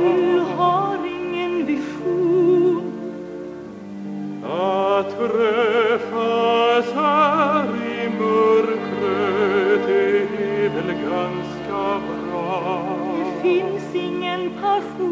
du har ingen vision att träffas här i mörkret är väl ganska bra Det finns ingen passion